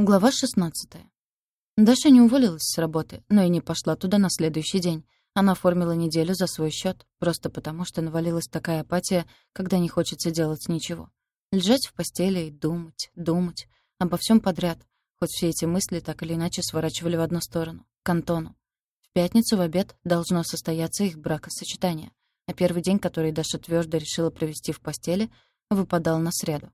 Глава 16. Даша не уволилась с работы, но и не пошла туда на следующий день. Она оформила неделю за свой счет, просто потому что навалилась такая апатия, когда не хочется делать ничего. Лежать в постели и думать, думать, обо всем подряд, хоть все эти мысли так или иначе сворачивали в одну сторону — к Антону. В пятницу в обед должно состояться их бракосочетание, а первый день, который Даша твердо решила провести в постели, выпадал на среду.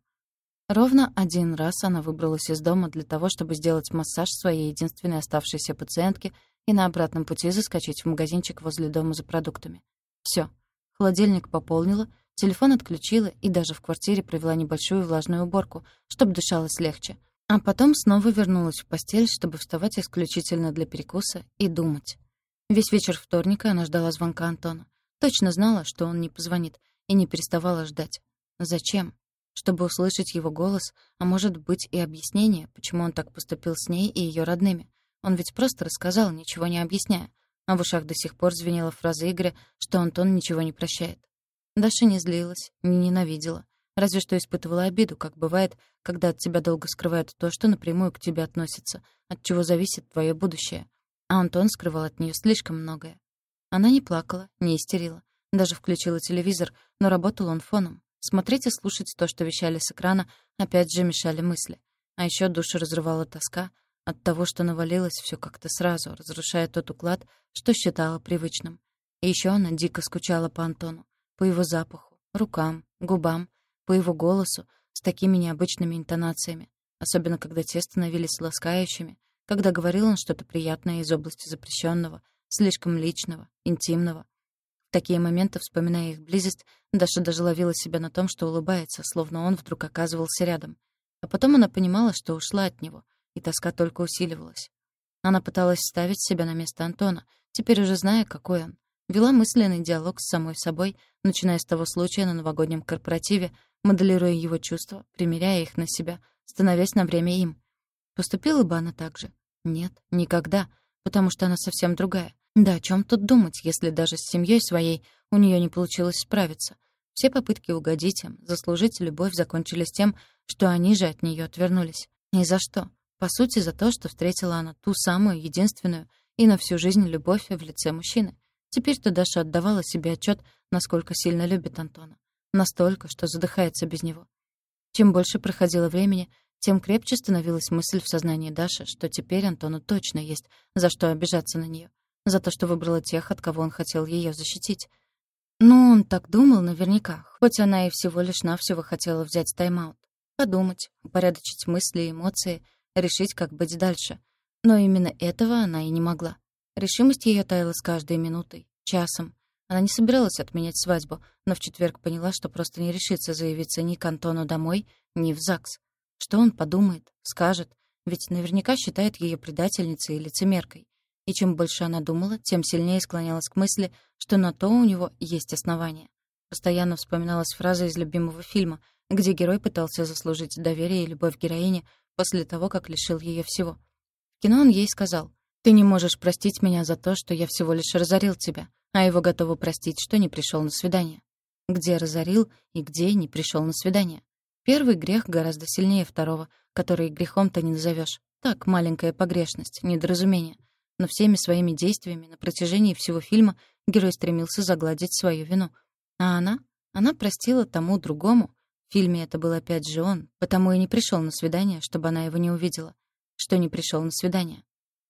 Ровно один раз она выбралась из дома для того, чтобы сделать массаж своей единственной оставшейся пациентке и на обратном пути заскочить в магазинчик возле дома за продуктами. Всё. Холодильник пополнила, телефон отключила и даже в квартире провела небольшую влажную уборку, чтобы дышалось легче. А потом снова вернулась в постель, чтобы вставать исключительно для перекуса и думать. Весь вечер вторника она ждала звонка Антона. Точно знала, что он не позвонит, и не переставала ждать. Зачем? Чтобы услышать его голос, а может быть и объяснение, почему он так поступил с ней и ее родными. Он ведь просто рассказал, ничего не объясняя. А в ушах до сих пор звенела фраза Игоря, что Антон ничего не прощает. Даша не злилась, не ненавидела. Разве что испытывала обиду, как бывает, когда от тебя долго скрывают то, что напрямую к тебе относится, от чего зависит твое будущее. А Антон скрывал от нее слишком многое. Она не плакала, не истерила. Даже включила телевизор, но работал он фоном. Смотреть и слушать то, что вещали с экрана, опять же мешали мысли. А еще душу разрывала тоска от того, что навалилось все как-то сразу, разрушая тот уклад, что считала привычным. И еще она дико скучала по Антону, по его запаху, рукам, губам, по его голосу с такими необычными интонациями, особенно когда те становились ласкающими, когда говорил он что-то приятное из области запрещенного, слишком личного, интимного, такие моменты, вспоминая их близость, Даша даже ловила себя на том, что улыбается, словно он вдруг оказывался рядом. А потом она понимала, что ушла от него, и тоска только усиливалась. Она пыталась ставить себя на место Антона, теперь уже зная, какой он. Вела мысленный диалог с самой собой, начиная с того случая на новогоднем корпоративе, моделируя его чувства, примеряя их на себя, становясь на время им. Поступила бы она так же? Нет, никогда, потому что она совсем другая. Да о чем тут думать, если даже с семьей своей у нее не получилось справиться? Все попытки угодить им, заслужить любовь закончились тем, что они же от нее отвернулись. Ни за что. По сути, за то, что встретила она ту самую, единственную и на всю жизнь любовь в лице мужчины. Теперь-то Даша отдавала себе отчет, насколько сильно любит Антона. Настолько, что задыхается без него. Чем больше проходило времени, тем крепче становилась мысль в сознании Даши, что теперь Антону точно есть за что обижаться на нее за то, что выбрала тех, от кого он хотел ее защитить. Ну, он так думал наверняка, хоть она и всего лишь навсего хотела взять тайм-аут. Подумать, упорядочить мысли и эмоции, решить, как быть дальше. Но именно этого она и не могла. Решимость ее таяла с каждой минутой, часом. Она не собиралась отменять свадьбу, но в четверг поняла, что просто не решится заявиться ни к Антону домой, ни в ЗАГС. Что он подумает, скажет, ведь наверняка считает ее предательницей и лицемеркой. И чем больше она думала, тем сильнее склонялась к мысли, что на то у него есть основания. Постоянно вспоминалась фраза из любимого фильма, где герой пытался заслужить доверие и любовь героини после того, как лишил ее всего. В кино он ей сказал, «Ты не можешь простить меня за то, что я всего лишь разорил тебя, а его готовы простить, что не пришел на свидание». Где разорил и где не пришел на свидание. Первый грех гораздо сильнее второго, который грехом-то не назовешь. Так, маленькая погрешность, недоразумение но всеми своими действиями на протяжении всего фильма герой стремился загладить свою вину. А она? Она простила тому другому. В фильме это был опять же он, потому и не пришел на свидание, чтобы она его не увидела. Что не пришел на свидание.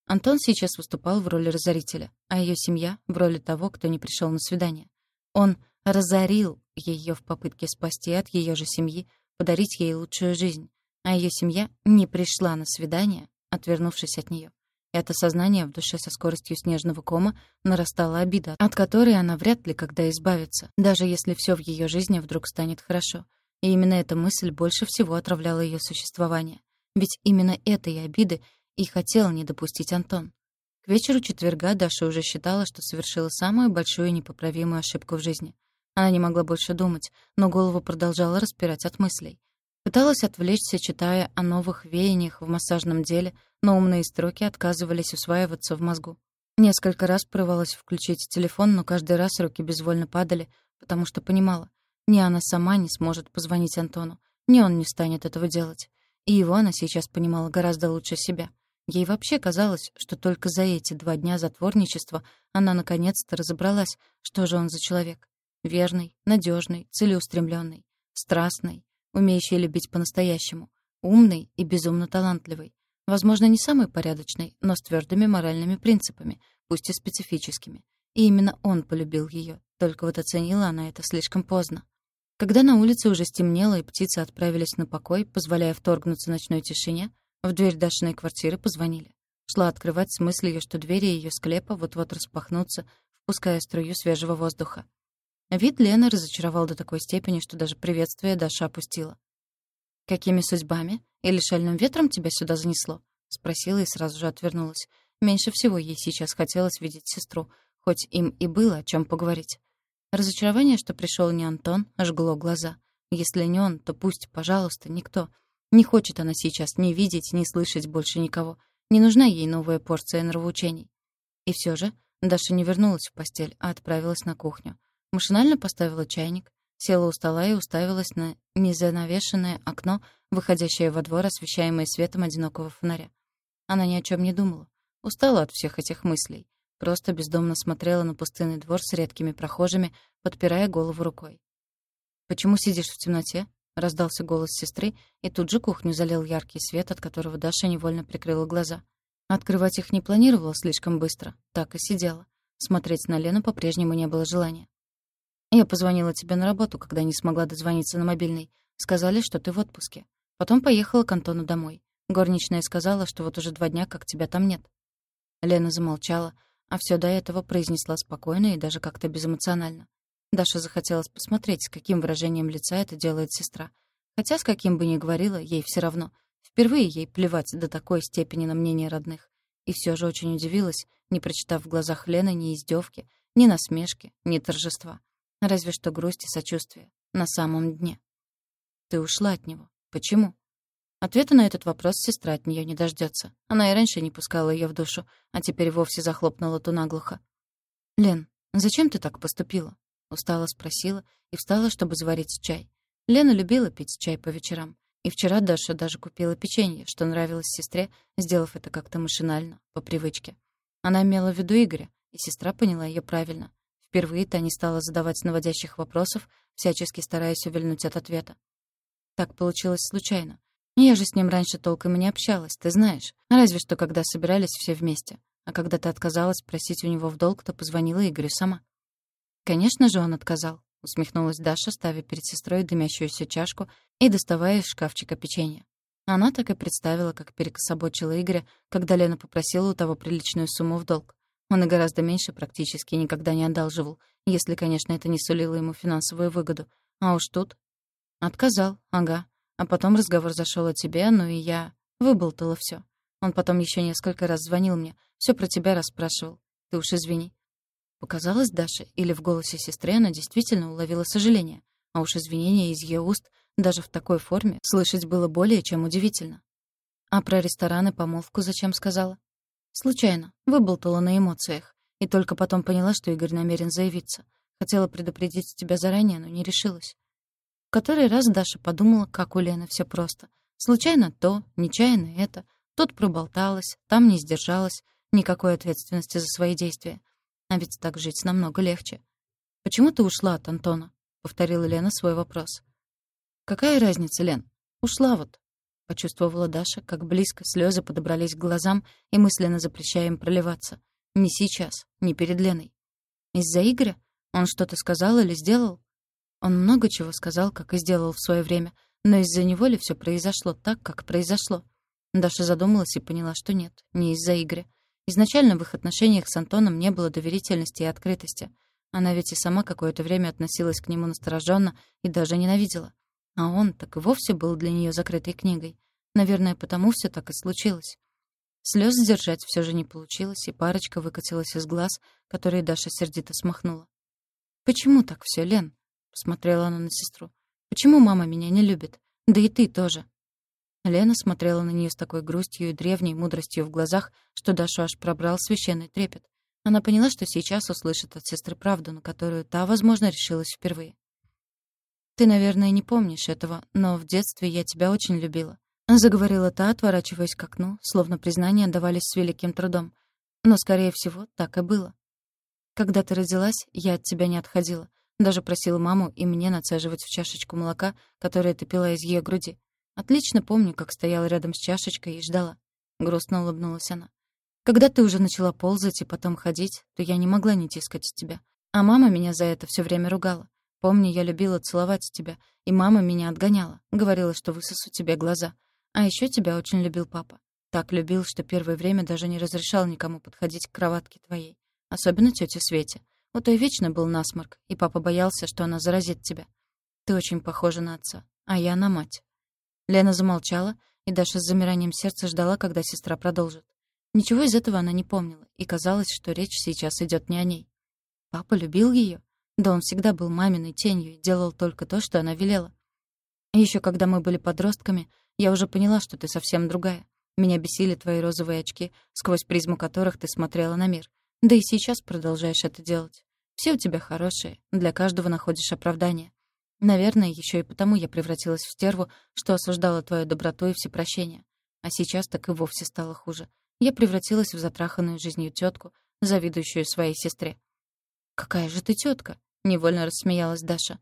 Антон сейчас выступал в роли разорителя, а ее семья — в роли того, кто не пришел на свидание. Он разорил ее в попытке спасти от ее же семьи, подарить ей лучшую жизнь, а ее семья не пришла на свидание, отвернувшись от нее. Это сознание в душе со скоростью снежного кома нарастала обида, от которой она вряд ли когда избавится, даже если все в ее жизни вдруг станет хорошо. И именно эта мысль больше всего отравляла ее существование. Ведь именно этой обиды и хотел не допустить Антон. К вечеру четверга Даша уже считала, что совершила самую большую непоправимую ошибку в жизни. Она не могла больше думать, но голову продолжала распирать от мыслей. Пыталась отвлечься, читая о новых веяниях в массажном деле, но умные строки отказывались усваиваться в мозгу. Несколько раз порывалась включить телефон, но каждый раз руки безвольно падали, потому что понимала, ни она сама не сможет позвонить Антону, ни он не станет этого делать. И его она сейчас понимала гораздо лучше себя. Ей вообще казалось, что только за эти два дня затворничества она наконец-то разобралась, что же он за человек. Верный, надежный, целеустремленный, страстный, умеющий любить по-настоящему, умный и безумно талантливый. Возможно, не самый порядочный, но с твердыми моральными принципами, пусть и специфическими. И именно он полюбил ее, только вот оценила она это слишком поздно. Когда на улице уже стемнело и птицы отправились на покой, позволяя вторгнуться ночной тишине, в дверь Дашиной квартиры позвонили. Шла открывать с мыслью, что двери ее склепа вот-вот распахнутся, впуская струю свежего воздуха. Вид Лены разочаровал до такой степени, что даже приветствие Даша опустила. «Какими судьбами? Или шальным ветром тебя сюда занесло?» — спросила и сразу же отвернулась. Меньше всего ей сейчас хотелось видеть сестру, хоть им и было о чем поговорить. Разочарование, что пришел не Антон, жгло глаза. Если не он, то пусть, пожалуйста, никто. Не хочет она сейчас ни видеть, ни слышать больше никого. Не нужна ей новая порция нравоучений. И все же Даша не вернулась в постель, а отправилась на кухню. Машинально поставила чайник, села у стола и уставилась на незанавешенное окно, выходящее во двор, освещаемое светом одинокого фонаря. Она ни о чем не думала. Устала от всех этих мыслей. Просто бездомно смотрела на пустынный двор с редкими прохожими, подпирая голову рукой. «Почему сидишь в темноте?» — раздался голос сестры, и тут же кухню залил яркий свет, от которого Даша невольно прикрыла глаза. Открывать их не планировала слишком быстро, так и сидела. Смотреть на Лену по-прежнему не было желания. «Я позвонила тебе на работу, когда не смогла дозвониться на мобильный. Сказали, что ты в отпуске. Потом поехала к Антону домой. Горничная сказала, что вот уже два дня, как тебя там нет». Лена замолчала, а все до этого произнесла спокойно и даже как-то безэмоционально. Даша захотелось посмотреть, с каким выражением лица это делает сестра. Хотя с каким бы ни говорила, ей все равно. Впервые ей плевать до такой степени на мнение родных. И все же очень удивилась, не прочитав в глазах Лены ни издевки, ни насмешки, ни торжества. Разве что грусть и сочувствие. На самом дне. Ты ушла от него. Почему? Ответа на этот вопрос сестра от нее не дождется. Она и раньше не пускала ее в душу, а теперь вовсе захлопнула ту наглухо. «Лен, зачем ты так поступила?» Устала спросила и встала, чтобы заварить чай. Лена любила пить чай по вечерам. И вчера Даша даже купила печенье, что нравилось сестре, сделав это как-то машинально, по привычке. Она имела в виду Игоря, и сестра поняла ее правильно. Впервые та не стала задавать наводящих вопросов, всячески стараясь увильнуть от ответа. Так получилось случайно. Я же с ним раньше толком и не общалась, ты знаешь. Разве что когда собирались все вместе. А когда ты отказалась просить у него в долг, то позвонила Игорю сама. Конечно же, он отказал. Усмехнулась Даша, ставя перед сестрой дымящуюся чашку и доставая из шкафчика печенье. Она так и представила, как перекособочила Игоря, когда Лена попросила у того приличную сумму в долг. Он и гораздо меньше практически никогда не одалживал, если, конечно, это не сулило ему финансовую выгоду. А уж тут... Отказал, ага. А потом разговор зашел о тебе, ну и я выболтала все. Он потом еще несколько раз звонил мне, все про тебя расспрашивал. Ты уж извини. Показалось Даше, или в голосе сестры она действительно уловила сожаление, а уж извинения из ее уст даже в такой форме слышать было более чем удивительно. А про рестораны помолвку зачем сказала? Случайно, выболтала на эмоциях, и только потом поняла, что Игорь намерен заявиться. Хотела предупредить тебя заранее, но не решилась который раз Даша подумала, как у Лены все просто. Случайно то, нечаянно это. Тут проболталась, там не сдержалась. Никакой ответственности за свои действия. А ведь так жить намного легче. «Почему ты ушла от Антона?» — повторила Лена свой вопрос. «Какая разница, Лен? Ушла вот». Почувствовала Даша, как близко слезы подобрались к глазам и мысленно запрещая им проливаться. Не сейчас, не перед Леной. Из-за Игоря? Он что-то сказал или сделал? Он много чего сказал, как и сделал в свое время, но из-за него ли все произошло так, как произошло? Даша задумалась и поняла, что нет, не из-за Игоря. Изначально в их отношениях с Антоном не было доверительности и открытости. Она ведь и сама какое-то время относилась к нему настороженно и даже ненавидела. А он так и вовсе был для нее закрытой книгой. Наверное, потому все так и случилось. Слез сдержать все же не получилось, и парочка выкатилась из глаз, которые Даша сердито смахнула. «Почему так все, Лен?» Посмотрела она на сестру. «Почему мама меня не любит? Да и ты тоже». Лена смотрела на нее с такой грустью и древней мудростью в глазах, что Дашу аж пробрал священный трепет. Она поняла, что сейчас услышит от сестры правду, на которую та, возможно, решилась впервые. «Ты, наверное, не помнишь этого, но в детстве я тебя очень любила. Заговорила та, отворачиваясь к окну, словно признания давались с великим трудом. Но, скорее всего, так и было. Когда ты родилась, я от тебя не отходила. Даже просила маму и мне нацеживать в чашечку молока, которое ты пила из ее груди. Отлично помню, как стояла рядом с чашечкой и ждала. Грустно улыбнулась она. Когда ты уже начала ползать и потом ходить, то я не могла не тискать тебя. А мама меня за это все время ругала. Помню, я любила целовать тебя, и мама меня отгоняла. Говорила, что высосу тебе глаза. А еще тебя очень любил папа. Так любил, что первое время даже не разрешал никому подходить к кроватке твоей. Особенно тете Свете. У той вечно был насморк, и папа боялся, что она заразит тебя. Ты очень похожа на отца, а я на мать». Лена замолчала, и Даша с замиранием сердца ждала, когда сестра продолжит. Ничего из этого она не помнила, и казалось, что речь сейчас идет не о ней. Папа любил ее, Да он всегда был маминой тенью и делал только то, что она велела. Еще когда мы были подростками, я уже поняла, что ты совсем другая. Меня бесили твои розовые очки, сквозь призму которых ты смотрела на мир. Да и сейчас продолжаешь это делать. Все у тебя хорошие, для каждого находишь оправдание. Наверное, еще и потому я превратилась в стерву, что осуждала твою доброту и всепрощение. А сейчас так и вовсе стало хуже. Я превратилась в затраханную жизнью тетку, завидующую своей сестре. «Какая же ты тетка? Невольно рассмеялась Даша.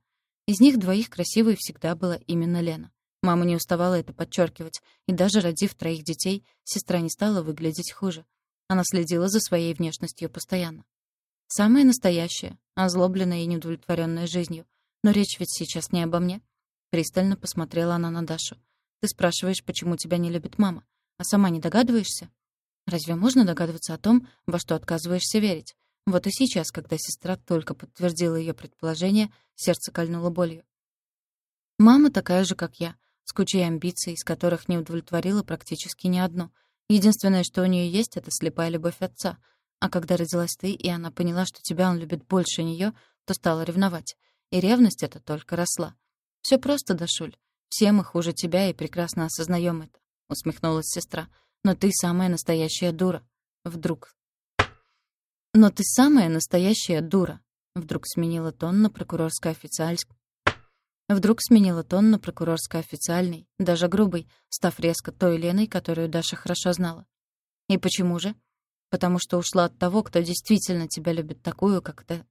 Из них двоих красивой всегда была именно Лена. Мама не уставала это подчеркивать, и даже родив троих детей, сестра не стала выглядеть хуже. Она следила за своей внешностью постоянно. Самая настоящая, озлобленная и неудовлетворенная жизнью. Но речь ведь сейчас не обо мне. Пристально посмотрела она на Дашу. Ты спрашиваешь, почему тебя не любит мама, а сама не догадываешься? Разве можно догадываться о том, во что отказываешься верить? Вот и сейчас, когда сестра только подтвердила ее предположение, сердце кольнуло болью. Мама такая же, как я, с кучей амбиций, из которых не удовлетворила практически ни одну. Единственное, что у нее есть, это слепая любовь отца. А когда родилась ты, и она поняла, что тебя он любит больше нее, то стала ревновать. И ревность эта только росла. Все просто, Дашуль. Все мы хуже тебя и прекрасно осознаем это», — усмехнулась сестра. «Но ты самая настоящая дура». Вдруг. «Но ты самая настоящая дура», — вдруг сменила тон на прокурорско-официальский Вдруг сменила тон на прокурорско-официальный, даже грубый, став резко той Леной, которую Даша хорошо знала. И почему же? Потому что ушла от того, кто действительно тебя любит такую, как ты.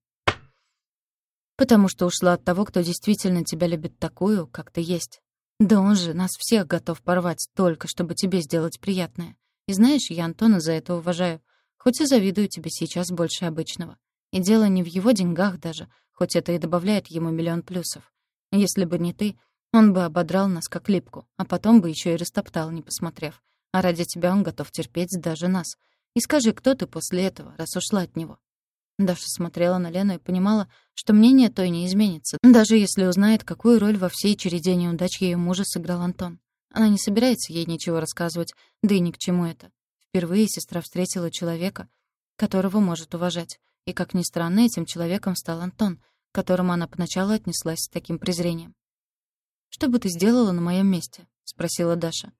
Потому что ушла от того, кто действительно тебя любит такую, как ты есть. Да он же нас всех готов порвать только, чтобы тебе сделать приятное. И знаешь, я Антона за это уважаю. Хоть и завидую тебе сейчас больше обычного. И дело не в его деньгах даже, хоть это и добавляет ему миллион плюсов. Если бы не ты, он бы ободрал нас как липку, а потом бы еще и растоптал, не посмотрев. А ради тебя он готов терпеть даже нас. И скажи, кто ты после этого, раз ушла от него?» Даша смотрела на Лену и понимала, что мнение той не изменится, даже если узнает, какую роль во всей череде неудач ее мужа сыграл Антон. Она не собирается ей ничего рассказывать, да и ни к чему это. Впервые сестра встретила человека, которого может уважать. И, как ни странно, этим человеком стал Антон, к которому она поначалу отнеслась с таким презрением. «Что бы ты сделала на моем месте?» — спросила Даша.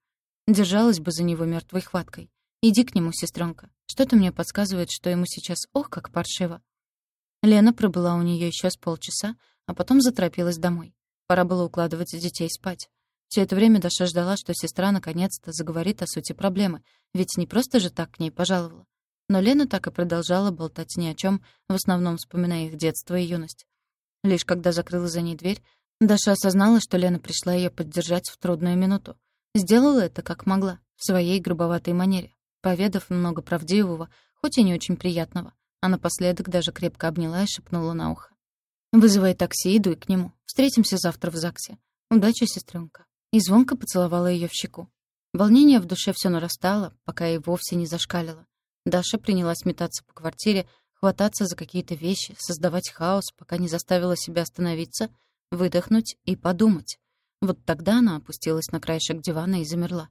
Держалась бы за него мертвой хваткой. «Иди к нему, сестренка. Что-то мне подсказывает, что ему сейчас ох, как паршиво». Лена пробыла у нее еще с полчаса, а потом заторопилась домой. Пора было укладывать детей спать. Все это время Даша ждала, что сестра наконец-то заговорит о сути проблемы, ведь не просто же так к ней пожаловала. Но Лена так и продолжала болтать ни о чем, в основном вспоминая их детство и юность. Лишь когда закрыла за ней дверь, Даша осознала, что Лена пришла ее поддержать в трудную минуту. Сделала это как могла, в своей грубоватой манере, поведав много правдивого, хоть и не очень приятного, а напоследок даже крепко обняла и шепнула на ухо. «Вызывай такси, иду и к нему. Встретимся завтра в ЗАГСе. Удачи, сестренка. И звонко поцеловала ее в щеку. Волнение в душе все нарастало, пока и вовсе не зашкалило. Даша принялась метаться по квартире, хвататься за какие-то вещи, создавать хаос, пока не заставила себя остановиться, выдохнуть и подумать. Вот тогда она опустилась на краешек дивана и замерла.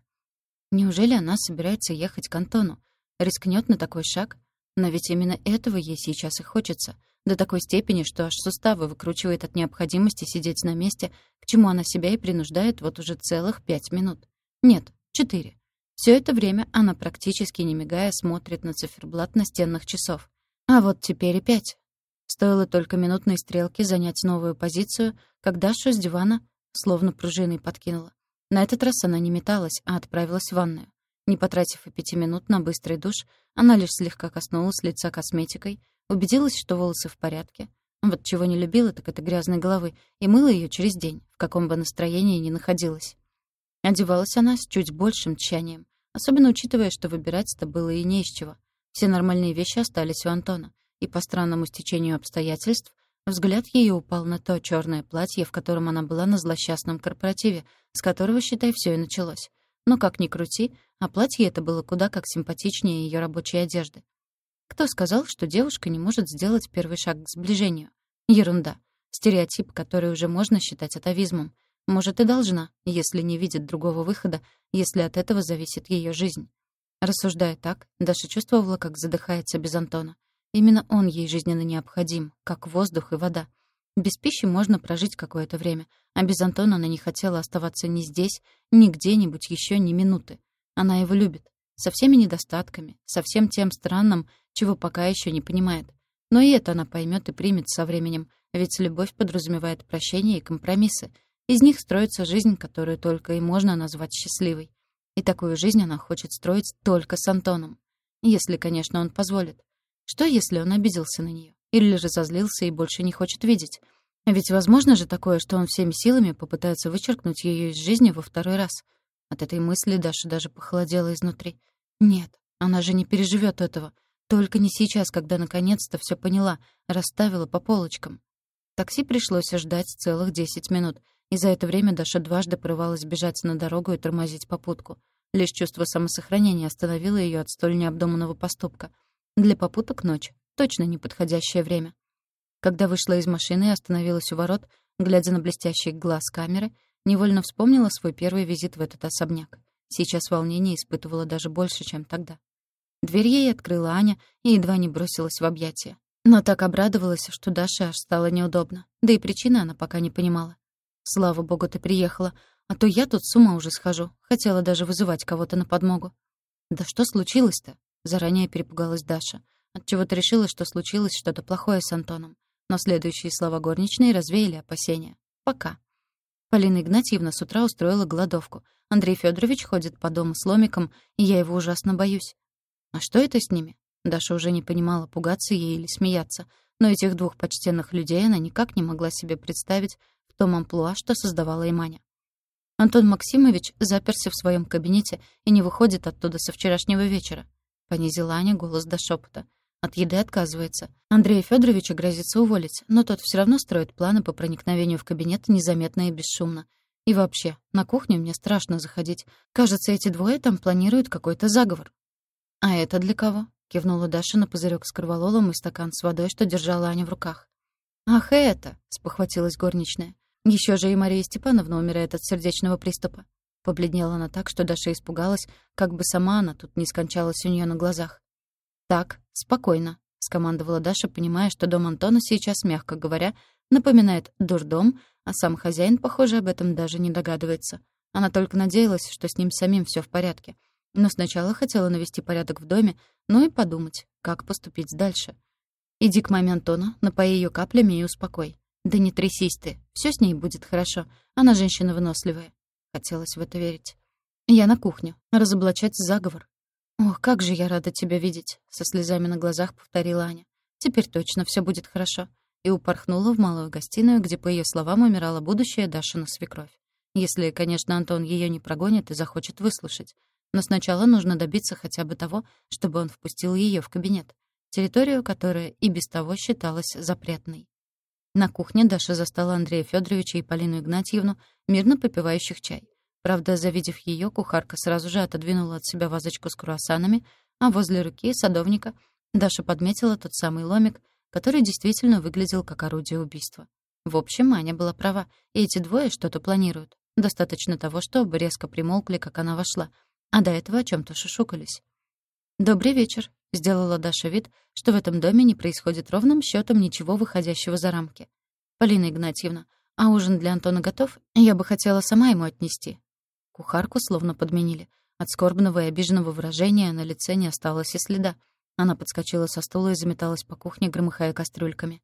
Неужели она собирается ехать к Антону? Рискнет на такой шаг? Но ведь именно этого ей сейчас и хочется. До такой степени, что аж суставы выкручивает от необходимости сидеть на месте, к чему она себя и принуждает вот уже целых пять минут. Нет, четыре. Все это время она практически не мигая смотрит на циферблат настенных часов. А вот теперь и пять. Стоило только минутной стрелке занять новую позицию, как Дашу с дивана словно пружиной подкинула. На этот раз она не металась, а отправилась в ванную. Не потратив и пяти минут на быстрый душ, она лишь слегка коснулась лица косметикой, убедилась, что волосы в порядке. Вот чего не любила, так это грязной головы, и мыла ее через день, в каком бы настроении ни находилась. Одевалась она с чуть большим тщанием, особенно учитывая, что выбирать-то было и не из чего. Все нормальные вещи остались у Антона, и по странному стечению обстоятельств взгляд ее упал на то черное платье, в котором она была на злосчастном корпоративе, с которого, считай, все и началось. Но как ни крути, а платье это было куда как симпатичнее ее рабочей одежды. Кто сказал, что девушка не может сделать первый шаг к сближению? Ерунда. Стереотип, который уже можно считать атовизмом. Может, и должна, если не видит другого выхода, если от этого зависит ее жизнь. Рассуждая так, Даша чувствовала, как задыхается без Антона. Именно он ей жизненно необходим, как воздух и вода. Без пищи можно прожить какое-то время, а без Антона она не хотела оставаться ни здесь, ни где-нибудь еще ни минуты. Она его любит, со всеми недостатками, со всем тем странным, чего пока еще не понимает. Но и это она поймет и примет со временем, ведь любовь подразумевает прощение и компромиссы. Из них строится жизнь, которую только и можно назвать счастливой. И такую жизнь она хочет строить только с Антоном. Если, конечно, он позволит. Что, если он обиделся на нее? Или разозлился и больше не хочет видеть? Ведь возможно же такое, что он всеми силами попытается вычеркнуть ее из жизни во второй раз. От этой мысли Даша даже похолодела изнутри. Нет, она же не переживет этого. Только не сейчас, когда наконец-то все поняла, расставила по полочкам. Такси пришлось ждать целых десять минут, и за это время Даша дважды порывалась бежать на дорогу и тормозить попутку. Лишь чувство самосохранения остановило ее от столь необдуманного поступка. Для попуток ночь — точно неподходящее время. Когда вышла из машины и остановилась у ворот, глядя на блестящий глаз камеры, невольно вспомнила свой первый визит в этот особняк. Сейчас волнение испытывала даже больше, чем тогда. Дверь ей открыла Аня и едва не бросилась в объятия. Но так обрадовалась, что Даше аж стало неудобно. Да и причины она пока не понимала. «Слава богу, ты приехала, а то я тут с ума уже схожу. Хотела даже вызывать кого-то на подмогу». «Да что случилось-то?» — заранее перепугалась Даша. Отчего-то решила, что случилось что-то плохое с Антоном. Но следующие слова горничной развеяли опасения. «Пока». Полина Игнатьевна с утра устроила голодовку. Андрей Федорович ходит по дому с ломиком, и я его ужасно боюсь. А что это с ними? Даша уже не понимала, пугаться ей или смеяться, но этих двух почтенных людей она никак не могла себе представить в том амплуа, что создавала и. Антон Максимович заперся в своем кабинете и не выходит оттуда со вчерашнего вечера. Понизила Аня голос до шепота. От еды отказывается. Андрея Федоровича грозится уволить, но тот все равно строит планы по проникновению в кабинет незаметно и бесшумно. И вообще, на кухню мне страшно заходить. Кажется, эти двое там планируют какой-то заговор. «А это для кого?» — кивнула Даша на пузырек с корвалолом и стакан с водой, что держала Аня в руках. «Ах, это!» — спохватилась горничная. Еще же и Мария Степановна умирает от сердечного приступа». Побледнела она так, что Даша испугалась, как бы сама она тут не скончалась у нее на глазах. «Так, спокойно», — скомандовала Даша, понимая, что дом Антона сейчас, мягко говоря, напоминает дурдом, а сам хозяин, похоже, об этом даже не догадывается. Она только надеялась, что с ним самим все в порядке — но сначала хотела навести порядок в доме, ну и подумать, как поступить дальше. Иди к маме Антона, напои ее каплями и успокой. Да не трясись ты, все с ней будет хорошо. Она женщина выносливая. Хотелось в это верить. Я на кухню. Разоблачать заговор. «Ох, как же я рада тебя видеть!» — со слезами на глазах повторила Аня. «Теперь точно все будет хорошо». И упорхнула в малую гостиную, где, по ее словам, умирала будущая Дашина свекровь. Если, конечно, Антон ее не прогонит и захочет выслушать. Но сначала нужно добиться хотя бы того, чтобы он впустил ее в кабинет, территорию, которая и без того считалась запретной. На кухне Даша застала Андрея Федоровича и Полину Игнатьевну, мирно попивающих чай. Правда, завидев ее, кухарка сразу же отодвинула от себя вазочку с круассанами, а возле руки садовника Даша подметила тот самый ломик, который действительно выглядел как орудие убийства. В общем, Аня была права, и эти двое что-то планируют. Достаточно того, чтобы резко примолкли, как она вошла, а до этого о чем то шушукались. «Добрый вечер», — сделала Даша вид, что в этом доме не происходит ровным счетом ничего выходящего за рамки. «Полина Игнатьевна, а ужин для Антона готов? Я бы хотела сама ему отнести». Кухарку словно подменили. От скорбного и обиженного выражения на лице не осталось и следа. Она подскочила со стула и заметалась по кухне, громыхая кастрюльками.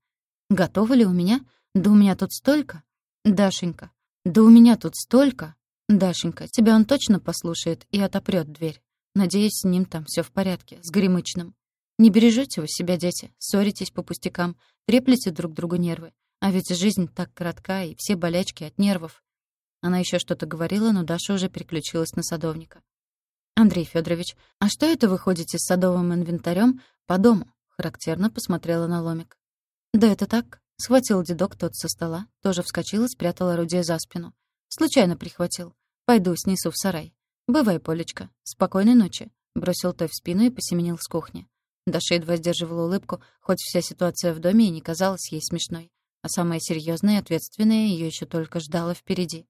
«Готовы ли у меня? Да у меня тут столько!» «Дашенька, да у меня тут столько!» «Дашенька, тебя он точно послушает и отопрет дверь. Надеюсь, с ним там все в порядке, с Горемычным. Не бережете вы себя, дети, ссоритесь по пустякам, треплете друг другу нервы. А ведь жизнь так коротка, и все болячки от нервов». Она еще что-то говорила, но Даша уже переключилась на садовника. «Андрей Федорович, а что это вы ходите с садовым инвентарем по дому?» Характерно посмотрела на ломик. «Да это так». Схватил дедок тот со стола, тоже вскочил и спрятал орудие за спину. Случайно прихватил. Пойду снесу в сарай. Бывай, Полечка. Спокойной ночи. Бросил той в спину и посеменил с кухни. Даша едва сдерживала улыбку, хоть вся ситуация в доме и не казалась ей смешной. А самое серьезное и ответственное ее еще только ждало впереди.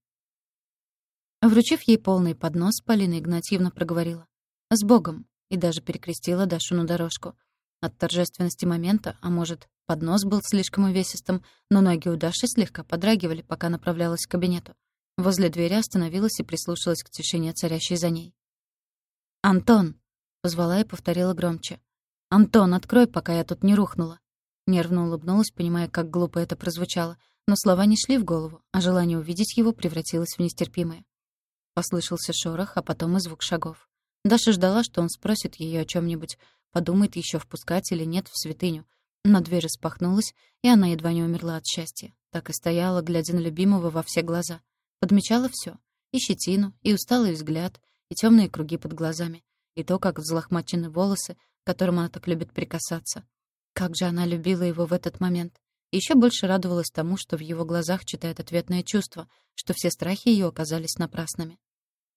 Вручив ей полный поднос, Полина Игнатьевна проговорила. «С Богом!» и даже перекрестила Дашу на дорожку. От торжественности момента, а может, поднос был слишком увесистым, но ноги у Даши слегка подрагивали, пока направлялась к кабинету. Возле двери остановилась и прислушалась к тишине, царящей за ней. «Антон!» — позвала и повторила громче. «Антон, открой, пока я тут не рухнула». Нервно улыбнулась, понимая, как глупо это прозвучало, но слова не шли в голову, а желание увидеть его превратилось в нестерпимое. Послышался шорох, а потом и звук шагов. Даша ждала, что он спросит ее о чем нибудь подумает еще впускать или нет в святыню. Но дверь распахнулась, и она едва не умерла от счастья. Так и стояла, глядя на любимого во все глаза. Подмечала все: И щетину, и усталый взгляд, и темные круги под глазами, и то, как взлохмачены волосы, к которым она так любит прикасаться. Как же она любила его в этот момент. Еще больше радовалась тому, что в его глазах читает ответное чувство, что все страхи ее оказались напрасными.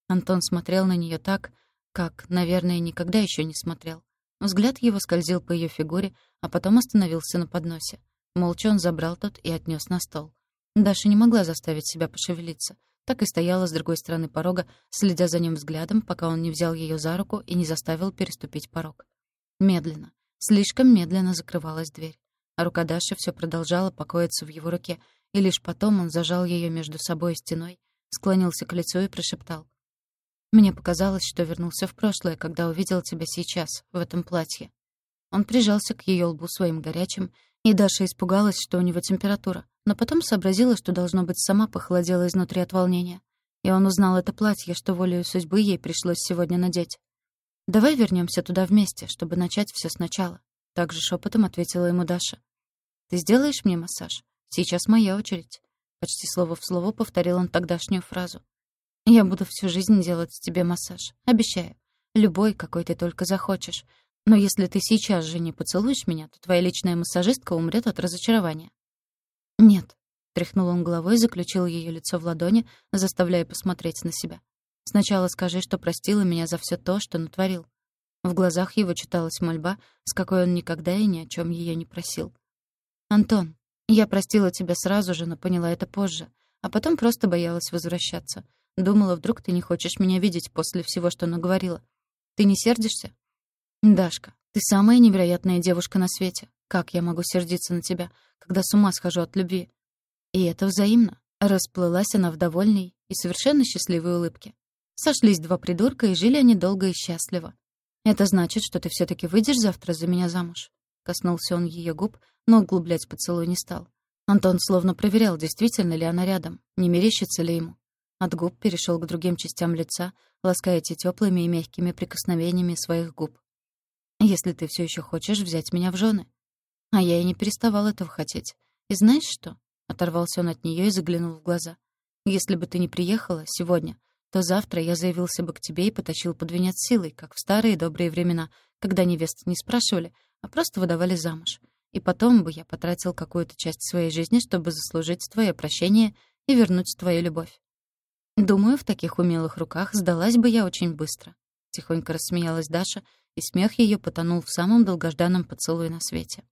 Антон смотрел на нее так, как, наверное, никогда еще не смотрел. Взгляд его скользил по ее фигуре, а потом остановился на подносе. Молча он забрал тот и отнес на стол. Даша не могла заставить себя пошевелиться. Так и стояла с другой стороны порога, следя за ним взглядом, пока он не взял ее за руку и не заставил переступить порог. Медленно, слишком медленно закрывалась дверь. А рука Даши все продолжала покоиться в его руке, и лишь потом он зажал ее между собой и стеной, склонился к лицу и прошептал. «Мне показалось, что вернулся в прошлое, когда увидел тебя сейчас, в этом платье». Он прижался к ее лбу своим горячим, и Даша испугалась, что у него температура, но потом сообразила, что, должно быть, сама похолодела изнутри от волнения. И он узнал это платье, что волею судьбы ей пришлось сегодня надеть. «Давай вернемся туда вместе, чтобы начать все сначала», — также шепотом ответила ему Даша. «Ты сделаешь мне массаж? Сейчас моя очередь». Почти слово в слово повторил он тогдашнюю фразу. «Я буду всю жизнь делать тебе массаж. Обещаю. Любой, какой ты только захочешь. Но если ты сейчас же не поцелуешь меня, то твоя личная массажистка умрет от разочарования». «Нет», — тряхнул он головой заключил ее лицо в ладони, заставляя посмотреть на себя. «Сначала скажи, что простила меня за все то, что натворил». В глазах его читалась мольба, с какой он никогда и ни о чем ее не просил. «Антон, я простила тебя сразу же, но поняла это позже, а потом просто боялась возвращаться. Думала, вдруг ты не хочешь меня видеть после всего, что наговорила. Ты не сердишься?» «Дашка, ты самая невероятная девушка на свете. Как я могу сердиться на тебя, когда с ума схожу от любви?» И это взаимно. Расплылась она в довольной и совершенно счастливой улыбке. Сошлись два придурка, и жили они долго и счастливо. «Это значит, что ты все таки выйдешь завтра за меня замуж?» Коснулся он ее губ, но углублять поцелуй не стал. Антон словно проверял, действительно ли она рядом, не мерещится ли ему. От губ перешел к другим частям лица, лаская эти теплыми и мягкими прикосновениями своих губ если ты все еще хочешь взять меня в жены. А я и не переставал этого хотеть. И знаешь что? Оторвался он от нее и заглянул в глаза. Если бы ты не приехала сегодня, то завтра я заявился бы к тебе и потащил под венец силой, как в старые добрые времена, когда невесты не спрашивали, а просто выдавали замуж. И потом бы я потратил какую-то часть своей жизни, чтобы заслужить твое прощение и вернуть твою любовь. Думаю, в таких умелых руках сдалась бы я очень быстро. Тихонько рассмеялась Даша, и смех ее потонул в самом долгожданном поцелуе на свете.